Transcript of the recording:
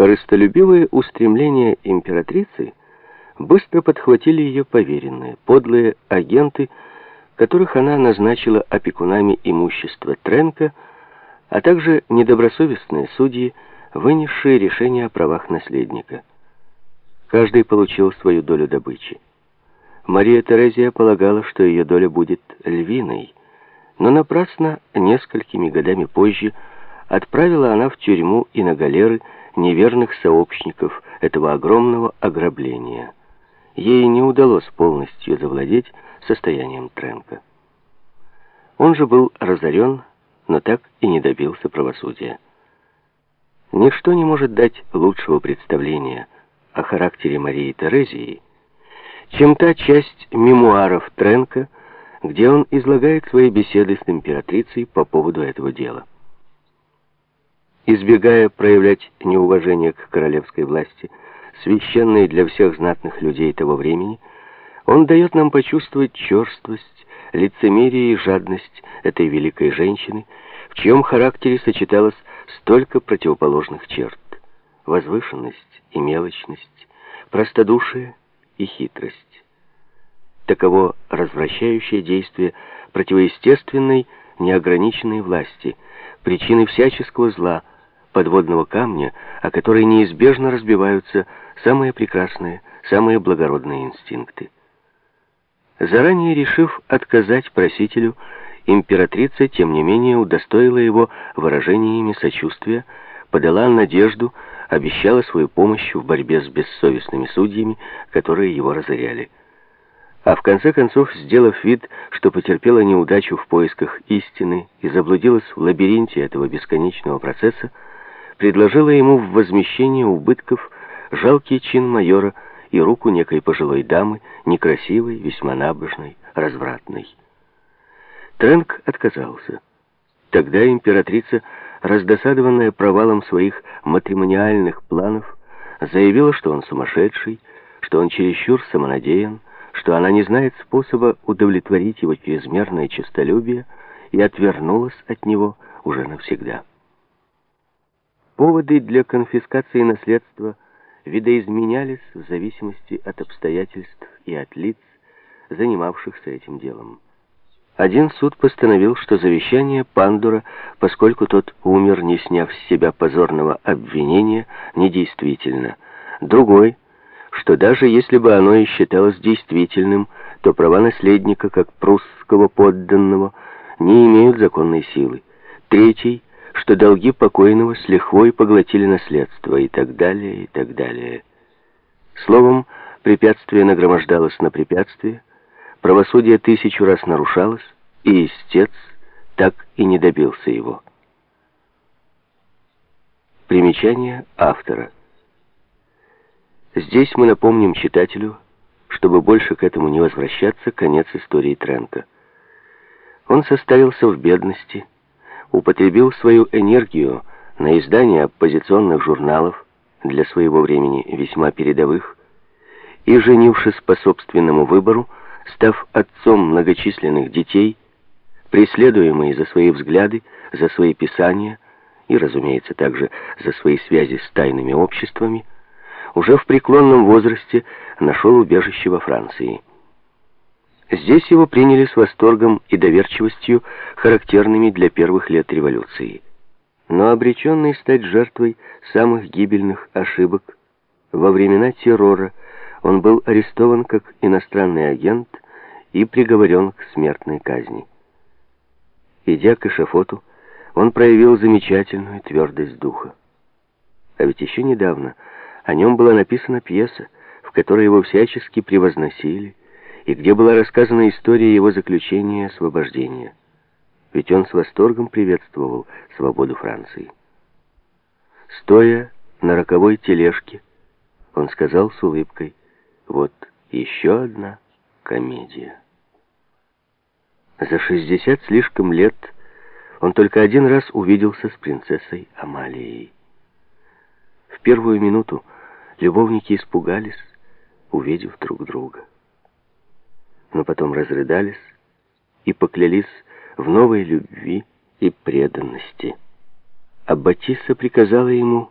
Корыстолюбивые устремления императрицы быстро подхватили ее поверенные, подлые агенты, которых она назначила опекунами имущества Тренка, а также недобросовестные судьи, вынесшие решение о правах наследника. Каждый получил свою долю добычи. Мария Терезия полагала, что ее доля будет львиной, но напрасно несколькими годами позже отправила она в тюрьму и на галеры неверных сообщников этого огромного ограбления. Ей не удалось полностью завладеть состоянием Тренка. Он же был разорен, но так и не добился правосудия. Ничто не может дать лучшего представления о характере Марии Терезии, чем та часть мемуаров Тренка, где он излагает свои беседы с императрицей по поводу этого дела. Избегая проявлять неуважение к королевской власти, священной для всех знатных людей того времени, он дает нам почувствовать черствость, лицемерие и жадность этой великой женщины, в чьем характере сочеталось столько противоположных черт. Возвышенность и мелочность, простодушие и хитрость. Таково развращающее действие противоестественной, неограниченной власти, причины всяческого зла, подводного камня, о который неизбежно разбиваются самые прекрасные, самые благородные инстинкты. Заранее решив отказать просителю, императрица, тем не менее, удостоила его выражениями сочувствия, подала надежду, обещала свою помощь в борьбе с бессовестными судьями, которые его разоряли. А в конце концов, сделав вид, что потерпела неудачу в поисках истины и заблудилась в лабиринте этого бесконечного процесса, предложила ему в возмещение убытков жалкий чин майора и руку некой пожилой дамы, некрасивой, весьма набожной, развратной. Тренк отказался. Тогда императрица, раздосадованная провалом своих матримониальных планов, заявила, что он сумасшедший, что он чересчур самонадеян, что она не знает способа удовлетворить его чрезмерное честолюбие и отвернулась от него уже навсегда. Поводы для конфискации наследства видоизменялись в зависимости от обстоятельств и от лиц, занимавшихся этим делом. Один суд постановил, что завещание Пандура, поскольку тот умер, не сняв с себя позорного обвинения, недействительно. Другой, что даже если бы оно и считалось действительным, то права наследника, как прусского подданного, не имеют законной силы. Третий, что долги покойного с лихвой поглотили наследство и так далее, и так далее. Словом, препятствие нагромождалось на препятствие, Правосудие тысячу раз нарушалось, и истец так и не добился его. Примечание автора. Здесь мы напомним читателю, чтобы больше к этому не возвращаться, конец истории Тренка. Он составился в бедности, употребил свою энергию на издание оппозиционных журналов, для своего времени весьма передовых, и, женившись по собственному выбору, став отцом многочисленных детей, преследуемый за свои взгляды, за свои писания и, разумеется, также за свои связи с тайными обществами, уже в преклонном возрасте нашел убежище во Франции. Здесь его приняли с восторгом и доверчивостью, характерными для первых лет революции. Но обреченный стать жертвой самых гибельных ошибок, во времена террора он был арестован как иностранный агент и приговорен к смертной казни. Идя к эшафоту, он проявил замечательную твердость духа. А ведь еще недавно о нем была написана пьеса, в которой его всячески превозносили, и где была рассказана история его заключения и освобождения. Ведь он с восторгом приветствовал свободу Франции. Стоя на роковой тележке, он сказал с улыбкой, «Вот еще одна комедия». За 60 слишком лет он только один раз увиделся с принцессой Амалией. В первую минуту любовники испугались, увидев друг друга. Но потом разрыдались и поклялись в новой любви и преданности. А Батисса приказала ему